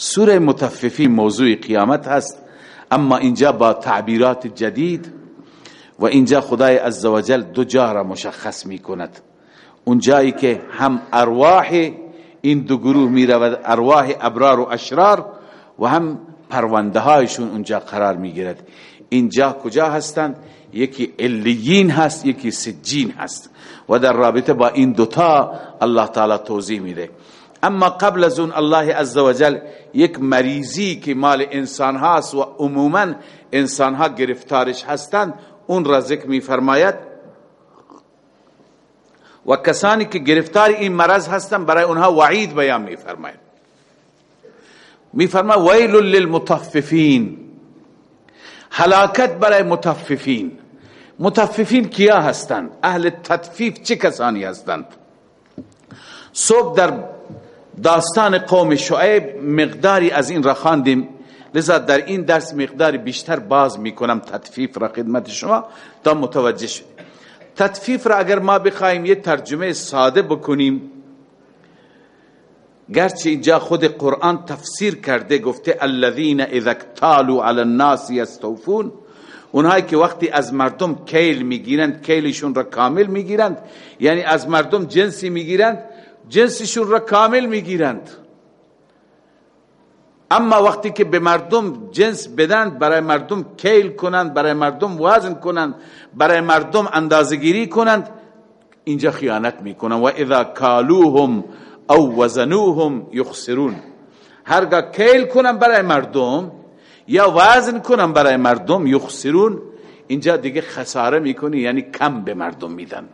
سوره متففی موضوع قیامت هست اما اینجا با تعبیرات جدید و اینجا خدای عزوجل دو جا را مشخص می کند اون جایی که هم ارواح این دو گروه می رود ارواح ابرار و اشرار و هم پرونده هایشون اونجا قرار می گیرد اینجا کجا هستند؟ یکی علیین هست یکی سجین هست. و در رابطه با این دوتا الله تعالی توضیح میده. اما قبل از اون الله عزوجل یک مریضی که مال انسان هاست و عموما انسان ها گرفتارش هستند اون را ذکر میفرماید. و کسانی که گرفتار این مرض هستند برای اونها وعید بیان میفرماید. میفرما ویل للمطففین هلاکت برای متففین متففین کیا هستند؟ اهل تطفیف چه کسانی هستند؟ صبح در داستان قوم شعیب مقداری از این را خواندیم. لذا در این درس مقداری بیشتر باز می‌کنم تطفیف را خدمت شما تا متوجه شد تطفیف را اگر ما بخوایم یه ترجمه ساده بکنیم گرچه اینجا خود قرآن تفسیر کرده گفته الذین اذا اکتالوا علی الناس یستوفون. اونهایی که وقتی از مردم کیل می‌گیرند کیلشون را کامل می‌گیرند. یعنی از مردم جنسی می‌گیرند. جنسشون را کامل می‌گیرند. اما وقتی که به مردم جنس بدن برای مردم کیل کنند برای مردم وزن کنند برای مردم اندازگیری کنند اینجا خیانت می‌کنند و اذا کالوهم او وزنوهم یخسرون. هرگاه کیل کنن برای مردم یا وزن کنن برای مردم یخسرون اینجا دیگه خساره می‌کنی یعنی کم به مردم میدن.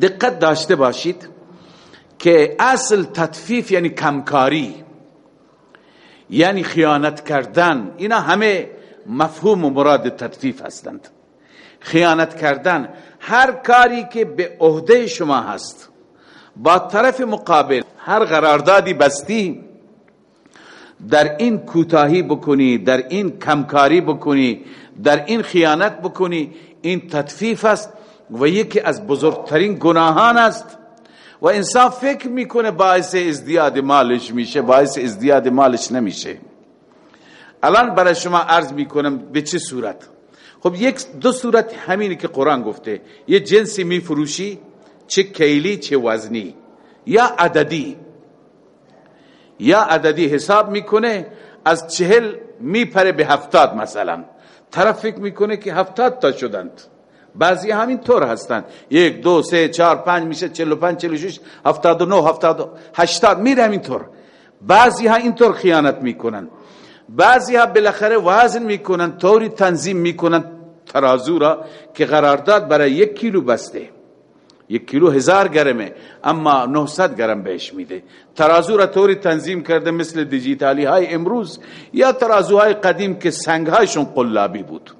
دقت داشته باشید. که اصل تطفیف یعنی کمکاری یعنی خیانت کردن. اینا همه مفهوم و مراد تطفیف هستند. خیانت کردن. هر کاری که به عهده شما هست با طرف مقابل هر قراردادی بستی در این کوتاهی بکنی در این کمکاری بکنی در این خیانت بکنی این تطفیف است و یکی از بزرگترین گناهان است و انسان فکر می‌کنه باعث ازدیاد مالش میشه باعث ازدیاد مالش نمیشه. الان برای شما عرض می‌کنم به چه صورت؟ خب یک دو صورت همینی که قرآن گفته. یه جنسی میفروشی چه کیلی چه وزنی. یا عددی. یا عددی حساب می‌کنه از چهل میپره به هفتاد مثلا. طرف فکر می‌کنه که هفتاد تا شدند. بعضی همین طور هستند یک دو سه چهار پنج میشه چلو پنج چلو شش هفتاد و نو هفتاد و هشتاد میره همین طور بعضی ها اینطور خیانت می‌کنن. بعضی ها بالاخره وزن می‌کنن طوری تنظیم می‌کنن ترازو را که قرارداد برای یک کیلو بسته. یک کیلو هزار گرمه اما 900 گرم بهش میده. ترازو را طوری تنظیم کرده مثل دیجیتالی های امروز یا ترازوهای قدیم که سنگ هایشون قلابی بود.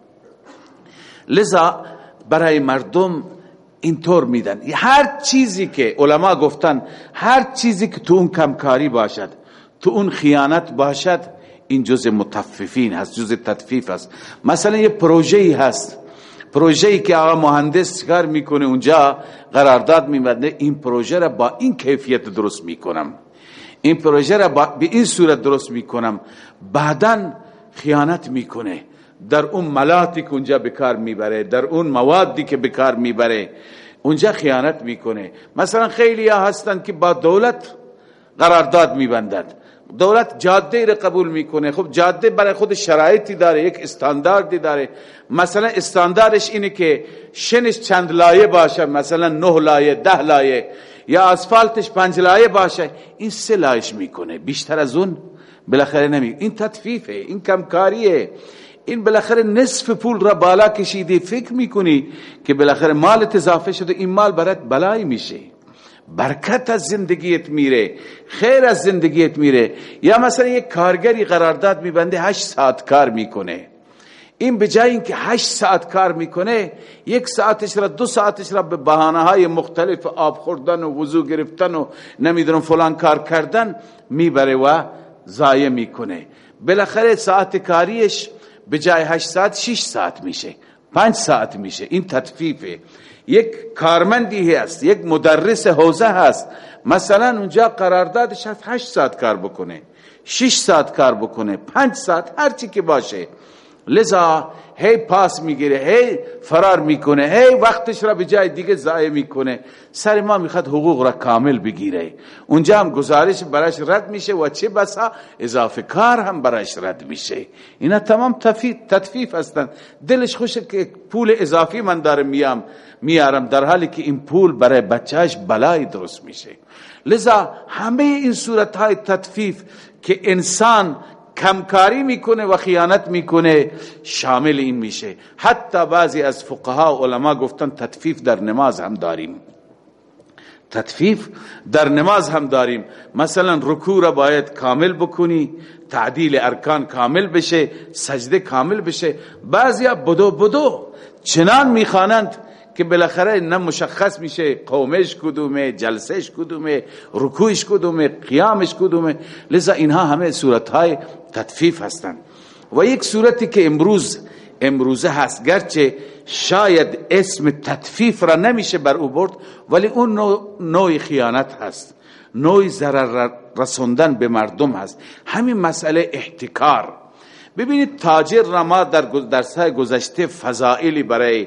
لذا برای مردم اینطور میدن. هر چیزی که علما گفتن هر چیزی که تو اون کمکاری باشد تو اون خیانت باشد این جز متففین هست جز تطفیف هست. مثلا یه پروژه هست. پروژه‌ای که آقا مهندس کار می‌کنه اونجا قرارداد میبنده. این پروژه را با این کیفیت درست می‌کنم. این پروژه را به این صورت درست می‌کنم. بعدا خیانت می‌کنه. در اون ملاتی که اونجا بکار می‌بره در اون موادی که بکار می‌بره اونجا خیانت می‌کنه. مثلا خیلی ها هستند که با دولت قرارداد میبندند. دولت جاده را قبول می‌کنه. خب جاده برای خود شرایطی داره یک استانداردی داره. مثلا استانداردش اینه که شنش چند لایه باشه مثلا نه لایه ده لایه یا اسفالتش پنج لایه باشه. این سه لایش می‌کنه. بیشتر از اون بالاخره نمی این تطفیفه این کمکاریه. این بالاخره نصف پول را بالا کشیدی. فکر می‌کنی که بالاخره مالت اضافه شده این مال برات بلایی میشه. برکت از زندگیت میره خیر از زندگیت میره. یا مثلا یک کارگری قرارداد میبنده هشت ساعت کار می‌کنه. این به جای اینکه هشت ساعت کار می‌کنه یک ساعتش را دو ساعتش را به بحانه های مختلف آب خوردن و وضو گرفتن و نمی‌دونم فلان کار کردن می‌بره و ضایع می‌کنه. بالاخره ساعت کاریش به جای هشت ساعت شش ساعت میشه. پنج ساعت میشه. این تطفیفه یک کارمندی هست یک مدرس حوزه هست. مثلا اونجا قراردادش هست هشت ساعت کار بکنه. شش ساعت کار بکنه. پنج ساعت هرچی که باشه. لذا هی پاس می‌گیره هی فرار می‌کنه هی وقتش را به جای دیگه ضایع می‌کنه. سر ما می‌خواد حقوق را کامل بگیره. اونجا هم گزارش براش رد میشه و چه بسا اضافه کار هم براش رد میشه. اینا تمام تطفیف هستن. دلش خوشه که پول اضافی من دارم میام میارم در حالی که این پول برای بچهش بلای درست میشه. لذا همه این صورت های تطفیف که انسان کمکاری می‌کنه و خیانت می‌کنه شامل این میشه. حتی بعضی از فقها و علما گفتن تطفیف در نماز هم داریم. تطفیف در نماز هم داریم. مثلا رکوع را باید کامل بکنی تعدیل ارکان کامل بشه سجده کامل بشه. بعضی بدو بدو چنان می‌خوانند که بالاخره نه مشخص میشه قومش کدومه جلسش کدومه رکوعش کدومه قیامش کدومه. لذا اینها همه صورتهای تطفیف هستند و یک صورتی که امروز امروزه هست. گرچه شاید اسم تطفیف را نمیشه بر او برد ولی اون نوع, خیانت هست. نوع ضرر رسوندن به مردم هست. همین مسئله احتکار. ببینید تاجر را ما در درسهای گذشته فضائلی برای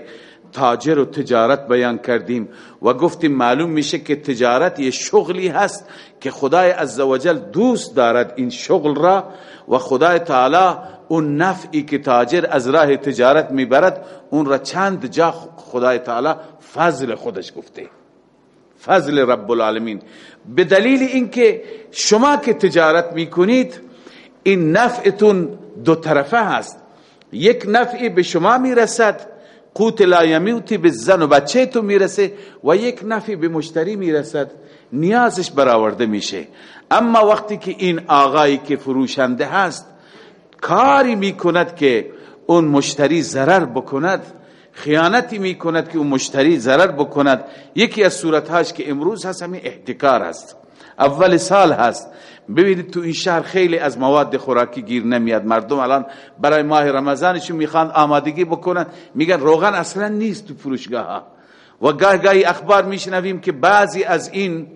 تاجر و تجارت بیان کردیم و گفتیم معلوم میشه که تجارت یه شغلی هست که خدای عزوجل دوست دارد این شغل را و خدای تعالی اون نفعی که تاجر از راه تجارت می‌برد اون را چند جا خدای تعالی فضل خودش گفته. فضل رب العالمین به دلیل اینکه شما که تجارت می‌کنید این نفعتون دو طرفه هست. یک نفعی به شما می‌رسد قوت لا یمیوتی به زن و بچه تو می‌رسه و یک نفی به مشتری می‌رسد نیازش برآورده میشه. اما وقتی که این آقایی که فروشنده هست کاری می‌کند که اون مشتری ضرر بکند خیانتی می‌کند که اون مشتری ضرر بکند یکی از صورتهاش که امروز هست همین احتکار هست. اول سال هست. ببینید تو این شهر خیلی از مواد خوراکی گیر نمیاد. مردم الان برای ماه رمضانشون می‌خوان آمادگی بکنن. میگن روغن اصلا نیست تو فروشگاه ها. و گاه گاهی اخبار میشنویم که بعضی از این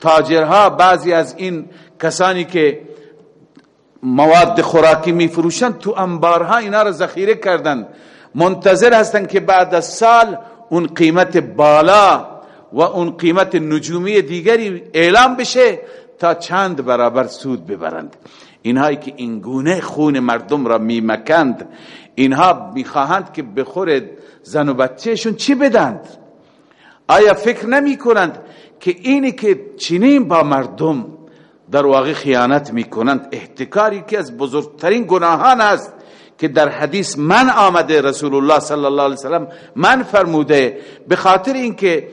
تاجرها بعضی از این کسانی که مواد خوراکی میفروشن تو انبارها اینا رو ذخیره کردن. منتظر هستن که بعد از سال اون قیمت بالا و اون قیمت نجومی دیگری اعلام بشه. تا چند برابر سود ببرند. اینهایی که اینگونه خون مردم را میمکند اینها می‌خواهند که بخور زن و بچهشون چی بدند؟ آیا فکر نمی کنند که اینی که چنین با مردم در واقع خیانت می‌کنند احتکاری که از بزرگترین گناهان است که در حدیث من آمده رسول الله صلی الله علیه وسلم من فرموده به خاطر اینکه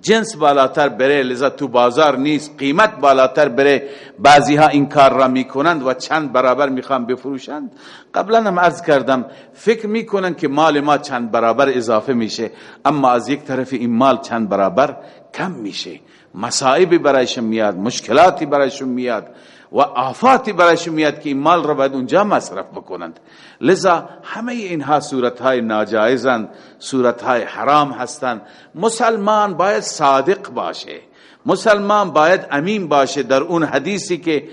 جنس بالاتر بره لذا تو بازار نیست. قیمت بالاتر بره. بعضی ها این کار را می‌کنند و چند برابر می‌خوان بفروشند. قبلا هم عرض کردم فکر می‌کنند که مال ما چند برابر اضافه میشه. اما از یک طرف این مال چند برابر کم میشه. مصائبی برایشون میاد مشکلاتی برایشون میاد. و آفاتی برایشون میاد که این مال را باید اونجا مصرف بکنند. لذا همه اینها صورت های ناجایزند صورت های حرام هستند. مسلمان باید صادق باشه. مسلمان باید امین باشه در اون حدیثی که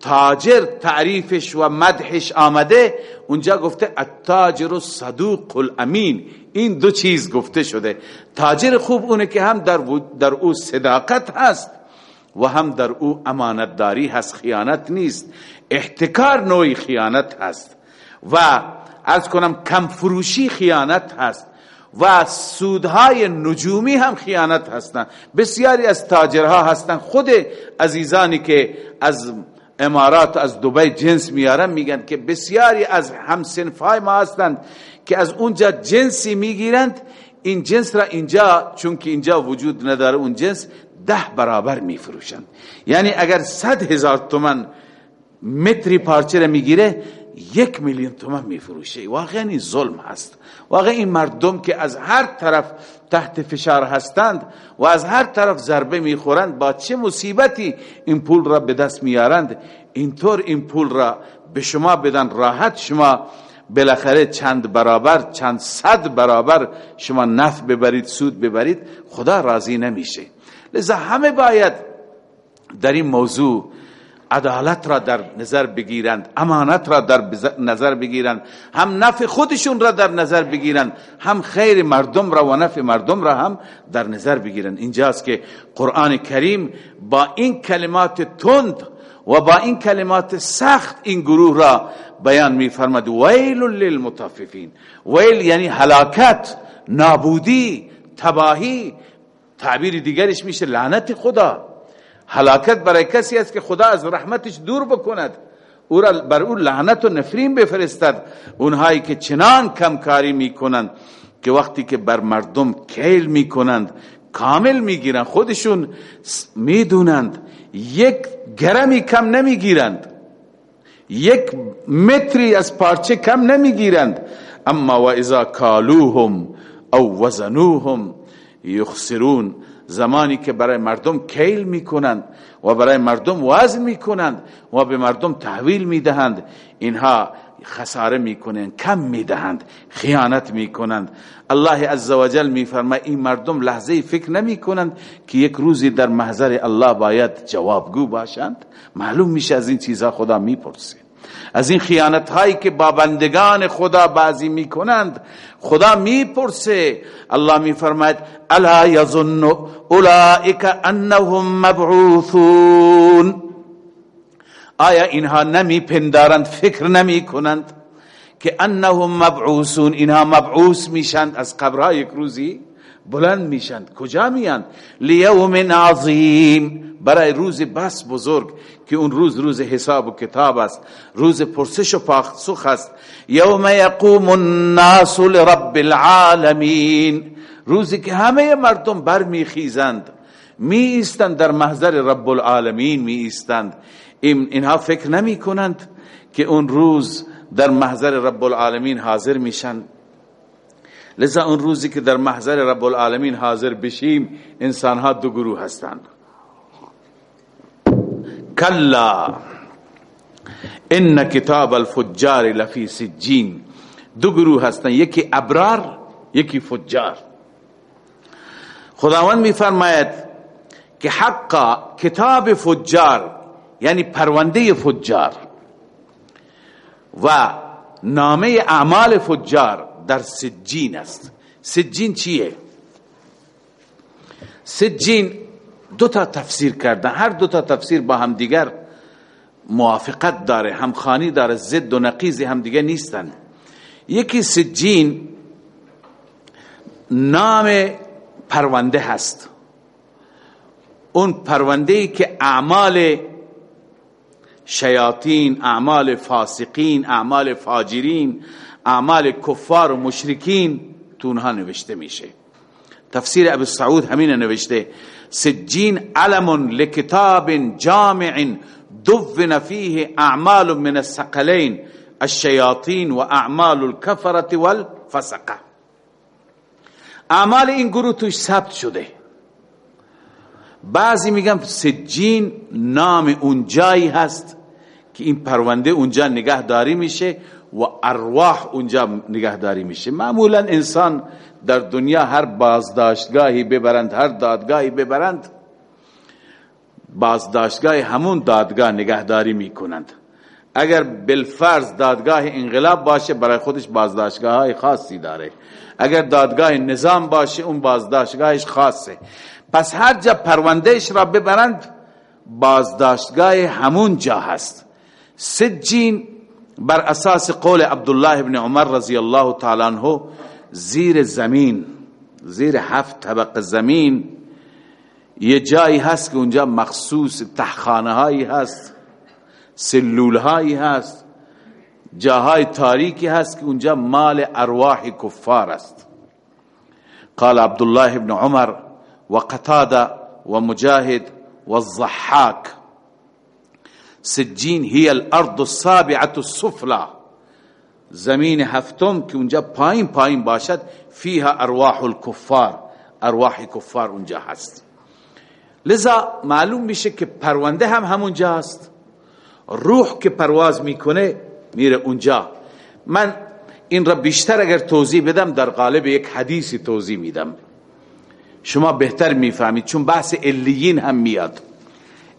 تاجر تعریفش و مدحش آمده اونجا گفته التاجر صدوق الامین. این دو چیز گفته شده. تاجر خوب اونه که هم در, در او صداقت هست. و هم در او امانتداری هست خیانت نیست. احتکار نوعی خیانت هست. و از کنم کم فروشی خیانت هست. و سودهای نجومی هم خیانت هستند. بسیاری از تاجرها هستند. خود عزیزانی که از امارات از دبی جنس میارن میگن که بسیاری از همسنفای ما هستند که از اونجا جنسی می‌گیرند. این جنس را اینجا چون که اینجا وجود نداره اون جنس ده برابر میفروشند. یعنی اگر صد هزار تومن متری پارچه را می‌گیره یک میلیون تومن میفروشه. واقعا این ظلم هست. واقعا این مردم که از هر طرف تحت فشار هستند و از هر طرف ضربه می‌خورند با چه مصیبتی این پول را به دست میارند؟ اینطور این پول را به شما بدن راحت شما بالاخره چند برابر چند صد برابر شما نفع ببرید سود ببرید خدا راضی نمیشه. لذا همه باید در این موضوع عدالت را در نظر بگیرند امانت را در نظر بگیرند هم نفع خودشون را در نظر بگیرند هم خیر مردم را و نفع مردم را هم در نظر بگیرند. اینجاست که قرآن کریم با این کلمات تند و با این کلمات سخت این گروه را بیان می فرمد ویل للمطففین. ویل یعنی هلاکت نابودی تباهی تعبیر دیگرش میشه لعنت خدا. هلاکت برای کسی است که خدا از رحمتش دور بکند. او را بر او لعنت و نفرین بفرستد. اونهایی که چنان کمکاری می‌کنند که وقتی که بر مردم کیل می‌کنند کامل می‌گیرند خودشون می‌دونند یک گرمی کم نمی‌گیرند. یک متری از پارچه کم نمی‌گیرند. اما و اذا کالوهم او وزنوهم یخسرون. زمانی که برای مردم کیل می‌کنند و برای مردم وزن می‌کنند و به مردم تحویل می‌دهند. اینها خساره می‌کنند کم می‌دهند خیانت می‌کنند. الله عزوجل میفرماید این مردم لحظه فکر نمی‌کنند که یک روزی در محضر الله باید جوابگو باشند. معلوم میشه از این چیزها خدا می‌پرسه. از این خیانت هایی که با بندگان خدا بازی می‌کنند خدا می‌پرسه. الله میفرماید الا یظن اولئک انهم مبعوثون. آیا اینها نمی پندارند فکر نمی کنند که انهم مبعوثون اینها مبعوث میشند از قبرها یک روزی؟ بلند میشند کجا میاند لیوم عظیم. برای روز بس بزرگ که اون روز روز حساب و کتاب است. روز پرسش و پاسخ است. یوم یقوم الناس لرب العالمین. روزی که همه مردم برمیخیزند. می ایستند در محضر رب العالمین می ایستند اینها فکر نمی کنند که اون روز در محضر رب العالمین حاضر میشن. لذا اون روزی که در محضر رب العالمین حاضر بشیم انسان ها دو گروه هستند. کلا ان کتاب الفجار لفی سجین. دو گروه هستند یکی ابرار یکی فجار. خداوند میفرماید که حقا کتاب فجار یعنی پرونده فجار و نامه اعمال فجار در سجین است. سجین چیه؟ سجین دو تا تفسیر کردن هر دو تا تفسیر با هم دیگر موافقت داره همخانی داره زد و نقیز هم دیگه نیستن. یکی سجین نام پرونده هست. اون پرونده ای که اعمال شیاطین اعمال فاسقین اعمال فاجرین اعمال کفار و مشرکین تو اونها نوشته میشه. تفسیر ابو سعود همین نوشته سجین علم لکتاب جامع دفن فیه اعمال من الثقلین الشیاطین و اعمال الكفرة والفسقه اعمال این گروه توش ثبت شده. بعضی میگن سجین نام اون جایی هست که این پرونده اونجا نگهداری میشه. و ارواح اونجا نگهداری میشه. معمولا انسان در دنیا هر بازداشتگاهی ببرند هر دادگاهی ببرند بازداشتگاه همون دادگاه نگهداری می‌کنند. اگر بالفرض دادگاه انقلاب باشه برای خودش بازداشتگاه های خاصی داره. اگر دادگاه نظام باشه اون بازداشتگاهش خاصه. پس هر جا پروندهش را ببرند بازداشتگاه همون جا هست. سجین بر اساس قول عبدالله ابن عمر رضی الله تعالی عنه زیر زمین زیر هفت طبق زمین یه جایی هست که اونجا مخصوص تحخانه هایی هست سلول هایی هست جاهای تاریکی هست که اونجا مال ارواح کفار است. قال عبدالله ابن عمر و قتاده و مجاهد و الضحاک سجین هی الارض السابعه السفلى. زمین هفتم که اونجا پایین پایین باشد فیها ارواح الكفار ارواح کفار اونجا هست. لذا معلوم میشه که پرونده هم همونجا هست روح که پرواز می‌کنه میره اونجا. من این را بیشتر اگر توضیح بدم در قالب یک حدیث توضیح میدم. شما بهتر می‌فهمید چون بحث الیین هم میاد.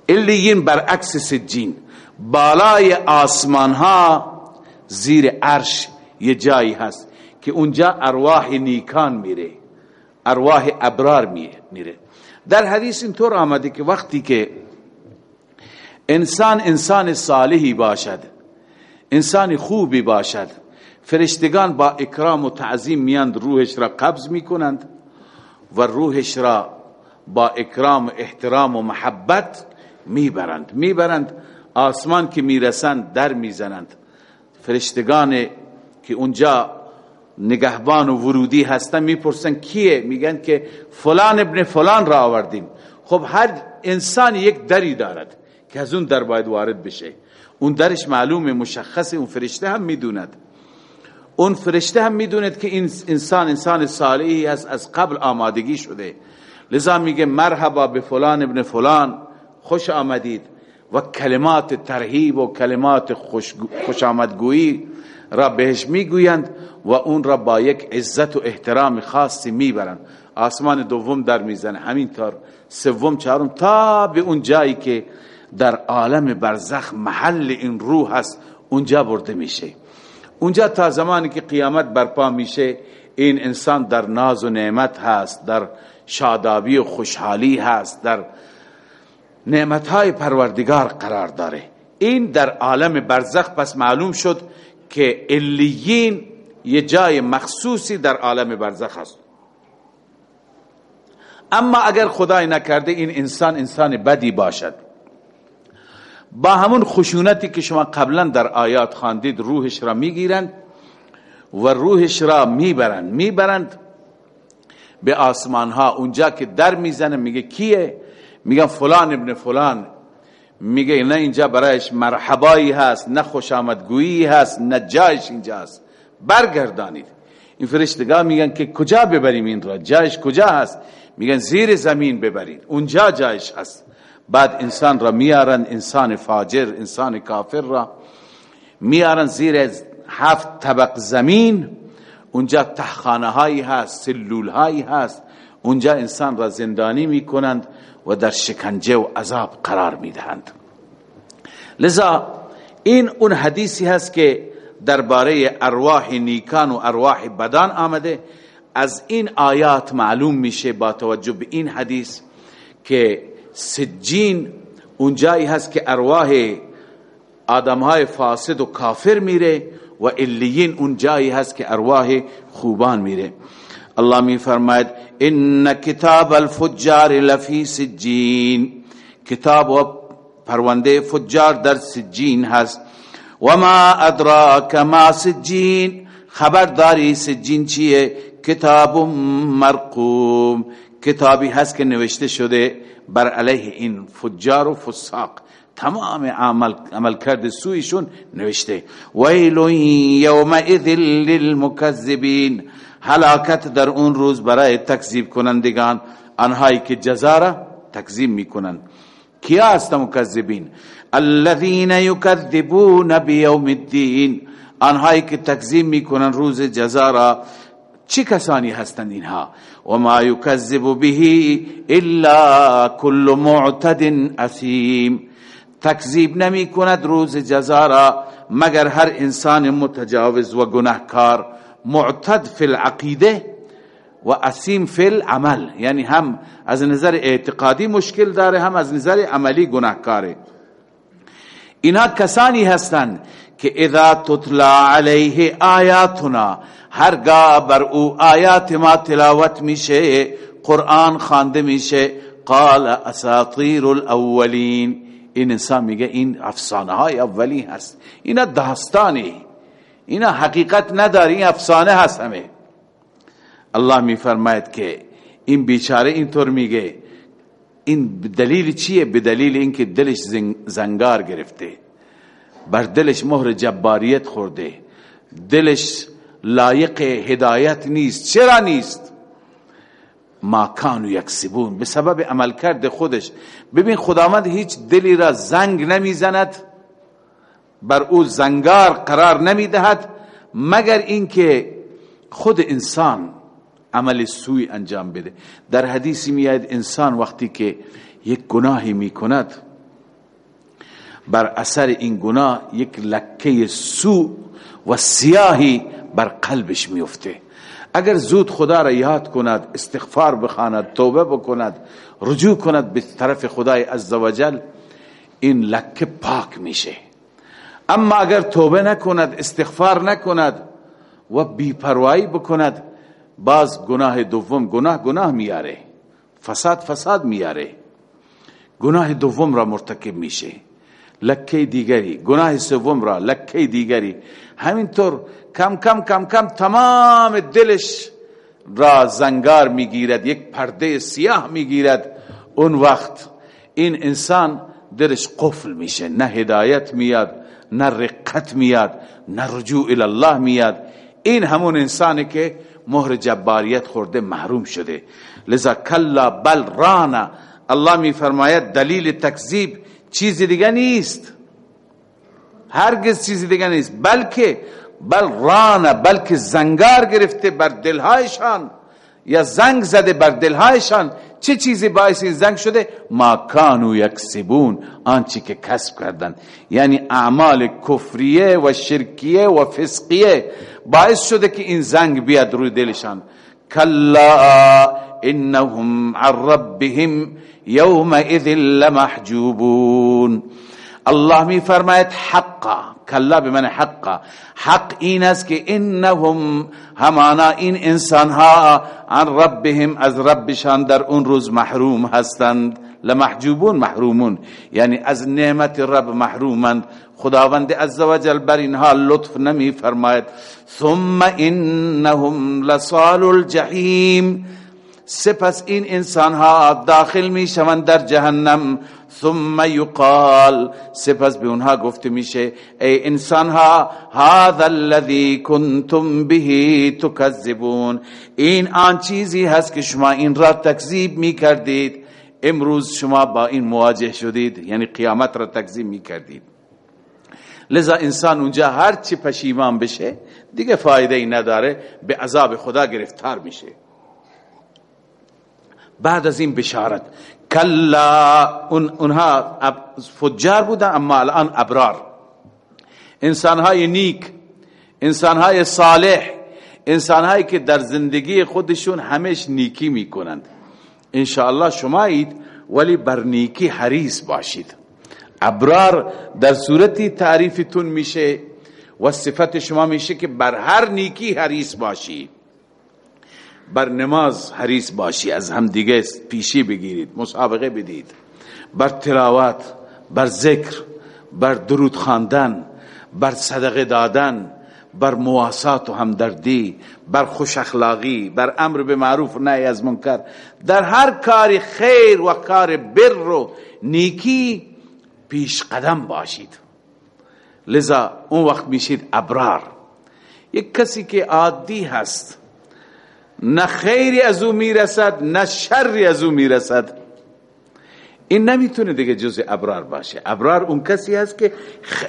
الیین برعکس سجین. بالای آسمان ها زیر عرش یه جایی هست که اونجا ارواح نیکان میره. ارواح ابرار میره. در حدیث اینطور آمده که وقتی که انسان انسان صالحی باشد انسان خوبی باشد فرشتگان با اکرام و تعظیم میاند روحش را قبض می‌کنند و روحش را با اکرام و احترام و محبت می‌برند. می‌برند آسمان که می‌رسند در می‌زنند. فرشتگان که اونجا نگهبان و ورودی هستن می‌پرسن کیه؟ میگن که فلان ابن فلان را آوردیم. خب هر انسان یک دری دارد که از اون در باید وارد بشه. اون درش معلوم مشخص اون فرشته هم می‌دوند. اون فرشته هم می‌دوند که این انسان انسان صالحی است از قبل آمادگی شده. لذا میگه مرحبا به فلان ابن فلان. خوش آمدید. و کلمات ترهیب و کلمات خوش, آمدگویی را بهش می‌گویند و اون را با یک عزت و احترام خاصی می‌برند. آسمان دوم در می‌زنه. همینطور سوم چهارم تا به اون جایی که در عالم برزخ محل این روح هست اونجا برده میشه. اونجا تا زمانی که قیامت برپا میشه این انسان در ناز و نعمت هست در شادابی و خوشحالی هست در نعمتهای پروردگار قرار داره. این در عالم برزخ پس معلوم شد که الیین یه جای مخصوصی در عالم برزخ هست اما اگر خدای نکرده این انسان انسان بدی باشد. با همون خشونتی که شما قبلا در آیات خواندید روحش را می‌گیرند و روحش را می‌برند. می‌برند به آسمان ها اونجا که در می‌زنه میگه کیه؟ میگن فلان ابن فلان. میگه نه اینجا برایش مرحبایی هست نه خوش آمدگویی هست نه جایش اینجا هست. برگردانید. این فرشتگاه میگن که کجا ببریم این را؟ جایش کجا هست؟ میگن زیر زمین ببرید. اونجا جایش هست. بعد انسان را میارن انسان فاجر انسان کافر را میارن زیر هفت طبق زمین. اونجا تحخانه هایی هست سلول هایی هست. اونجا انسان را زندانی می‌کنند. و در شکنجه و عذاب قرار می‌دهند. لذا این اون حدیثی هست که درباره ارواح نیکان و ارواح بدان آمده. از این آیات معلوم میشه با توجه به این حدیث که سجین اونجایی هست که ارواح آدمهای فاسد و کافر میره و الیین اونجایی هست که ارواح خوبان میره. الله می فرماید ان کتاب الفجار لفی سجین کتاب و پرونده فجار در سجین هست. و ما ادراک ما سجین خبرداری سجین چیه؟ کتاب مرقوم کتابی هست که نوشته شده بر علیه این فجار و فساق. تمام عمل, عمل کرده سویشون نوشته. ویل یومئذ للمکذبین هلاکت در اون روز برای تکذیب کنندگان آنهایی که جزا تکذیب می‌کنند. کیا هست مکذبین؟ الذين يكذبون بيوم الدين آنهایی که تکذیب می‌کنن روز جزا را چه کسانی هستند اینها؟ و ما یکذب به الا كل معتد اثیم تکذیب نمی کند روز جزا را مگر هر انسان متجاوز و گناهکار. معتد فی العقیده و اسیم فی العمل. یعنی هم از نظر اعتقادی مشکل داره هم از نظر عملی گناهکاره. اینا کسانی هستند که اذا تطلع علیه آیاتنا هرگاه بر او آیات ما تلاوت میشه قرآن خوانده میشه قال اساطیر الاولین. این انسان میگه این افسانه های اولی هست. اینا داستانی. اینا حقیقت نداری این افسانه هست همه. الله میفرماید که این بیچاره اینطور میگه این دلیل چیه؟ به دلیل اینکه دلش زنگار گرفته بر دلش مهر جباریت خورده. دلش لایق هدایت نیست. چرا نیست؟ ما کانو یکسبون. به سبب عملکرد خودش. ببین خداوند هیچ دلی را زنگ نمی‌زند. بر او زنگار قرار نمی‌دهد مگر اینکه خود انسان عمل سوی انجام بده. در حدیثی میاد انسان وقتی که یک گناهی می‌کند بر اثر این گناه یک لکه سو و سیاهی بر قلبش میفته اگر زود خدا را یاد کند استغفار بخواند توبه بکند رجوع کند به طرف خدای عزوجل این لکه پاک میشه. اما اگر توبه نکند استغفار نکند و بیپروایی بکند باز گناه دوم گناه گناه میاره. فساد فساد میاره. گناه دوم را مرتکب میشه. لکه دیگری گناه سوم را لکه دیگری. همینطور کم کم کم کم تمام دلش را زنگار می‌گیرد یک پرده سیاه می‌گیرد. اون وقت این انسان دلش قفل میشه نه هدایت میاد. نه رقت میاد نه رجوع الله میاد. این همون انسانی که مهر جباریت خورده محروم شده. لذا کلا بل رانا الله میفرماید دلیل تکذیب چیزی دیگه نیست. هرگز چیزی دیگه نیست. بلکه بل رانا بلکه زنگار گرفته بر دلهایشان. یا زنگ زده بر دلهایشان چه چیزی باعث این زنگ شده؟ ما کانو یکسبون آنچه که کسب کردن. یعنی اعمال کفریه و شرکیه و فسقیه باعث شده که این زنگ بیاد روی دلشان. کلا انهم عن ربهم یومئذ لمحجوبون. الله می فرماید حقا. کلا به من حقا حق این است که إنهم همانا این انسان ها عن ربهم از ربشان در اون روز محروم هستند. لمحجوبون محرومون. یعنی از نعمت رب محرومند. خداوند عزوجل بر اینها لطف نمی فرماید. ثم إنهم لصال الجحیم. سپس این انسان ها داخل می شوند در جهنم. ثم یقال سپس به اونها گفته میشه ای انسان ها هذا الذي کنتم به تکذبون. این آن چیزی هست که شما این را تکذیب می کردید امروز شما با این مواجه شدید یعنی قیامت را تکذیب می کردید لذا انسان اونجا هر چی پشیمان بشه دیگه فایده ای نداره به عذاب خدا گرفتار میشه. بعد از این بشارت. کلا اونها فجار بودن اما الان ابرار. انسانهای نیک انسانهای صالح انسانهایی که در زندگی خودشون همش نیکی می‌کنند. انشاءالله شمایید ولی بر نیکی حریص باشید. ابرار در صورتی تعریفتون میشه و صفت شما میشه که بر هر نیکی حریص باشید. بر نماز حریص باشی از هم دیگه پیشی بگیرید مسابقه بدید. بر تلاوت بر ذکر بر درود خواندن بر صدقه دادن بر مواسات و همدردی بر خوش اخلاقی بر امر به معروف نهی از منکر. در هر کاری خیر و کار بر و نیکی پیش قدم باشید. لذا اون وقت میشید ابرار. یک کسی که عادی هست نه خیری از او می‌رسد نه شری از او می‌رسد. این نمی‌تونه دیگه جز ابرار باشه. ابرار اون کسی هست که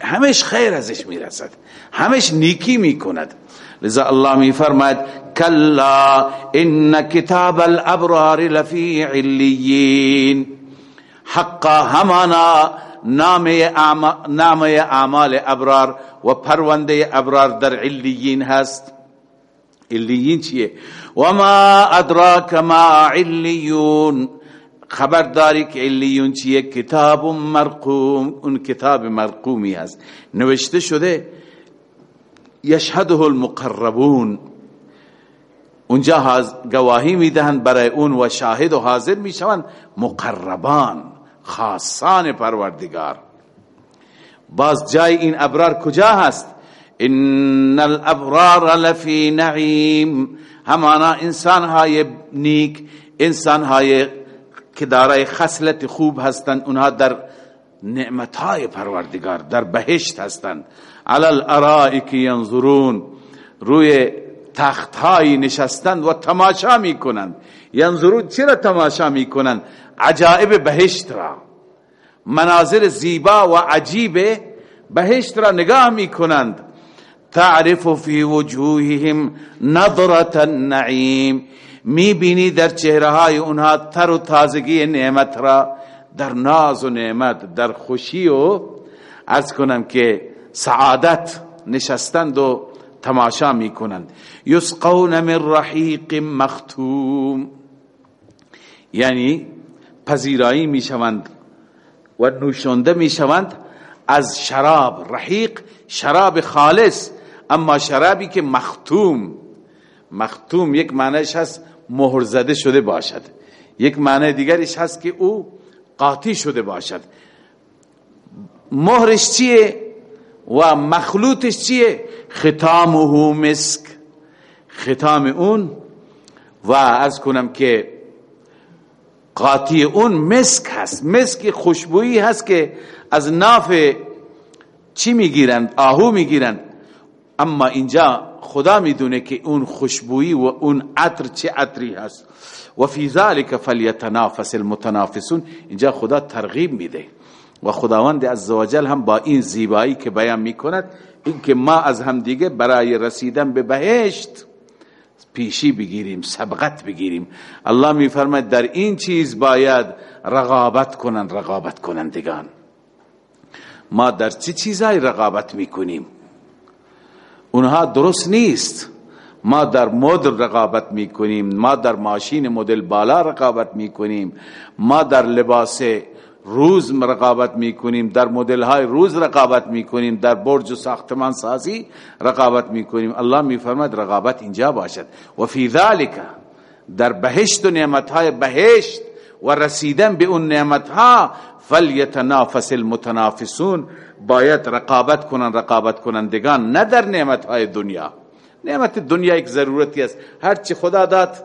همش خیر ازش می‌رسد. همش نیکی می‌کند. لذا الله میفرماید کلا ان کتاب الابرار لفی علیین. حقا همانا نام اعمال ابرار و پرونده ابرار در علیین هست. علیین چیه؟ و ما ادراک ما علیون خبرداری که علیون چیه؟ کتاب مرقوم. اون کتاب مرقومی هست. نوشته شده یشهده المقربون. اونجا گواهی می‌دهند برای اون و شاهد و حاضر می‌شوند. مقربان خاصان پروردگار. باز جای این ابرار کجا هست؟ ان الابرار لفی نعیم همانا انسان های نیک انسان های که دارای خصلت خوب هستند اونها در نعمت های پروردگار در بهشت هستند علی الارائک ینظرون روی تخت های نشستند و تماشا می‌کنند ینظرون چرا تماشا می‌کنند عجائب بهشت را. مناظر زیبا و عجیب بهشت را نگاه می‌کنند. تعرف فی وجوههم نظرة النعیم می‌بینی در چهره های اونها تر و تازگی نعمت را. در ناز و نعمت در خوشی و ارز کنم که سعادت نشستند و تماشا می‌کنند. یسقون من رحیق مختوم. یعنی پذیرایی می‌شوند و نوشنده می‌شوند از شراب. رحیق شراب خالص. اما شرابی که مختوم. مختوم یک معنیش هست مهر زده شده باشد. یک معنی دیگرش هست که او قاطی شده باشد. مهرش چیه و مخلوطش چیه؟ ختامه مسک. ختام اون و از کنم که قاطی اون مسک هست. مسک خوشبویی هست که از ناف چی می‌گیرند؟ آهو می‌گیرند؟ اما اینجا خدا می‌دونه که اون خوشبویی و اون عطر چه عطری هست. و فی ذلك فلیتنافس المتنافسون. اینجا خدا ترغیب میده. و خداوند عزوجل هم با این زیبایی که بیان می‌کند اینکه ما از هم دیگه برای رسیدن به بهشت پیشی بگیریم سبقت بگیریم. الله میفرماید در این چیز باید رقابت کنن رقابت کنندگان. ما در چه چیزای رقابت می‌کنیم؟ اونها درست نیست. ما در مدل رقابت می‌کنیم ما در ماشین مدل بالا رقابت می‌کنیم ما در لباس روز رقابت می‌کنیم در مدل های روز رقابت می‌کنیم در برج و ساختمان سازی رقابت می‌کنیم. الله میفرماید رقابت اینجا باشد. و فی ذالک در بهشت و نعمت های بهشت و رسیدن به اون نعمت ها فلیتنافس المتنافسون باید رقابت کنن رقابت کنندگان نه در نعمت های دنیا. نعمت دنیا یک ضرورتی است. هرچی خدا داد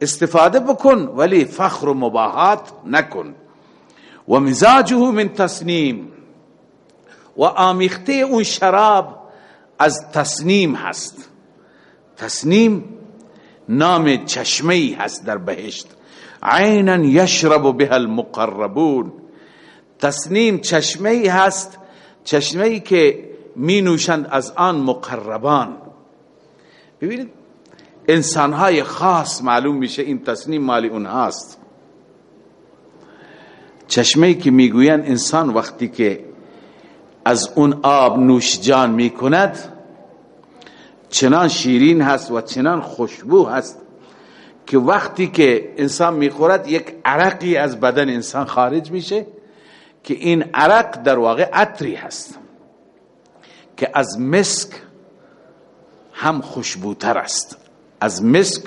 استفاده بکن ولی فخر و مباهات نکن. و مزاجه من تسنیم. و آمیخته اون شراب از تسنیم هست. تسنیم نام چشمه هست در بهشت. عینا یشرب بها المقربون. تسنیم چشمه هست چشمه که می نوشند از آن مقربان. ببینید انسانهای خاص معلوم میشه این تسنیم مالی اون هست چشمه که می‌گویند انسان وقتی که از اون آب نوش جان می‌کند چنان شیرین هست و چنان خوشبو هست که وقتی که انسان می‌خورد یک عرقی از بدن انسان خارج میشه. که این عرق در واقع عطری هست که از مسک هم خوشبوتر است. از مسک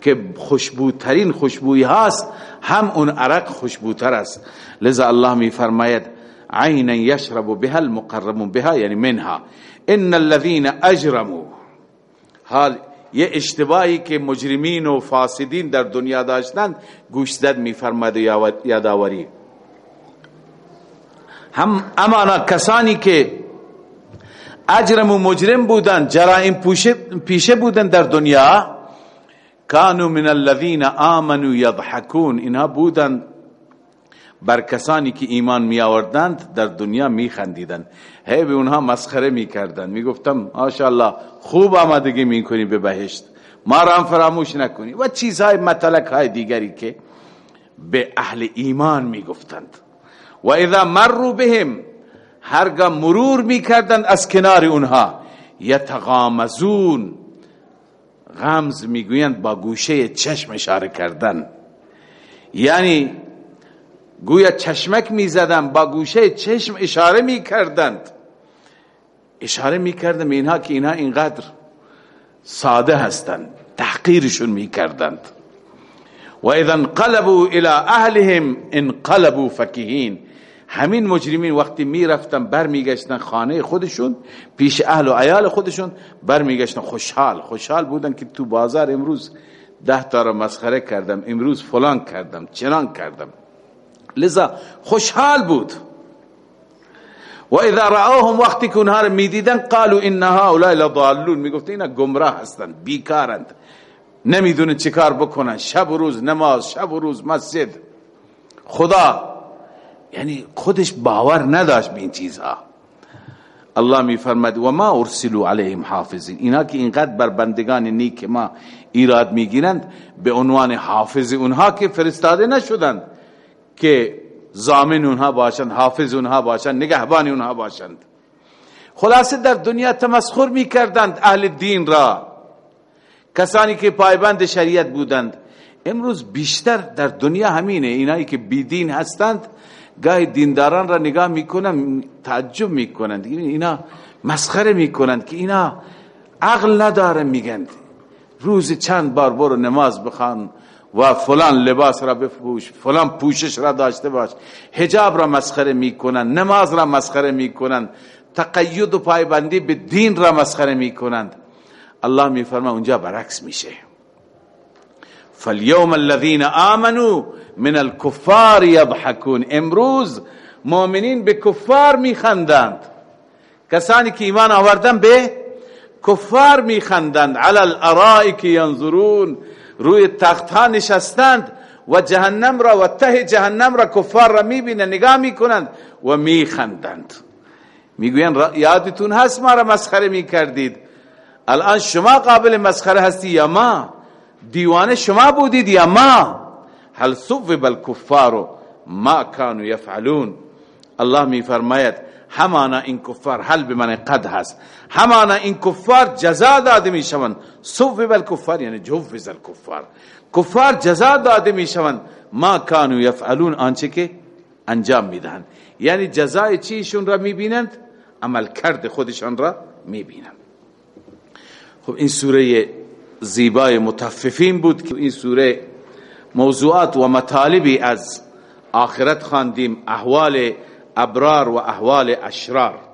که خوشبوترین خوشبوی هست هم اون عرق خوشبوتر است. لذا الله می فرماید عینا یشرب بها المقربون بها یعنی منها. ان الذين اجرموا. حال یه اشتباهی که مجرمین و فاسدین در دنیا داشتند گوشزد می فرماید یادآوری. هم امانا کسانی که اجرم و مجرم بودن جرائم پیشه بودن در دنیا کانو من الذین آمنوا یضحکون. اینها بودن بر کسانی که ایمان می آوردند در دنیا می خندیدن هی به اونها مسخره می کردن می گفتم ماشاءالله خوب آمدگی می کنی به بهشت. ما را هم فراموش نکنی. و چیزهای مطلق های دیگری که به اهل ایمان می گفتند و اذا مروا بهم هرگاه مرور می‌کردند از کنار اونها یتغامزون. غمز می‌گویند با گوشه چشم اشاره کردن. یعنی گویا چشمک می‌زدن با گوشه چشم اشاره می‌کردند. اشاره می‌کردن اینها که اینها اینقدر ساده هستند تحقیرشون می‌کردند. و اذا انقلبوا الى اهلهم انقلبوا فکهین همین مجرمین وقتی می‌رفتن برمیگشتن خانه خودشون پیش اهل و عیال خودشون برمیگشتن. خوشحال خوشحال بودن که تو بازار امروز ده تا را مسخره کردم امروز فلان کردم چنان کردم. لذا خوشحال بود. و اذا رآهم وقتی که اونها را می‌دیدن قالوا ان هؤلاء لضالون. می‌گفت اینا گمراه هستند بیکارند. نمی‌دونه چیکار بکنن. شب و روز نماز شب و روز مسجد. خدا یعنی خودش باور نداشت به این چیزها. الله میفرماد و ما ارسلوا علیهم حافظین. اینا که اینقدر بر بندگان نیک ما ایراد می‌گیرند به عنوان حافظ اونها که فرستاده نشدند که زامن اونها باشند حافظ اونها باشند نگهبان اونها باشند. خلاصه در دنیا تمسخر می‌کردند اهل دین را. کسانی که پایبند شریعت بودند. امروز بیشتر در دنیا همینه. اینایی که بیدین هستند گاهی دینداران را نگاه می‌کنن تعجب می‌کنند اینا مسخره می‌کنند که اینا عقل نداره میگند روز چند بار برو نماز بخوان و فلان لباس را بپوش فلان پوشش را داشته باش. حجاب را مسخره می‌کنند نماز را مسخره می‌کنند تقید و پایبندی به دین را مسخره می‌کنند. الله میفرما اونجا برعکس میشه. فالیوم الذین آمنوا من الكفار یضحکون امروز مؤمنین به کفار میخندند کسانی که ایمان آوردن به کفار میخندند علی الارائک ینظرون روی تخت ها نشستند و جهنم را و ته جهنم را کفار را می‌بینند نگاه می‌کنند و میخندند می‌گوین یادتون هست ما را مسخره می‌کردید الان شما قابل مسخره هستی یا ما دیوانه شما بودید یا ما هل صوب الكفار ما كانوا يفعلون؟ الله می فرماید همانا این کفار حل به من قد هست. همانا این کفار جزا داده می شوند صوب الكفار یعنی جوز الكفار کفار جزا داده می شوند ما كانوا يفعلون آنچه که انجام می‌دهند. یعنی جزای چیشون را می‌بینند عمل کرد خودشان را می‌بینند. خب این سوره زیبای متففین بود که این سوره موضوعات و مطالبی از آخرت خواندیم احوال ابرار و احوال اشرار.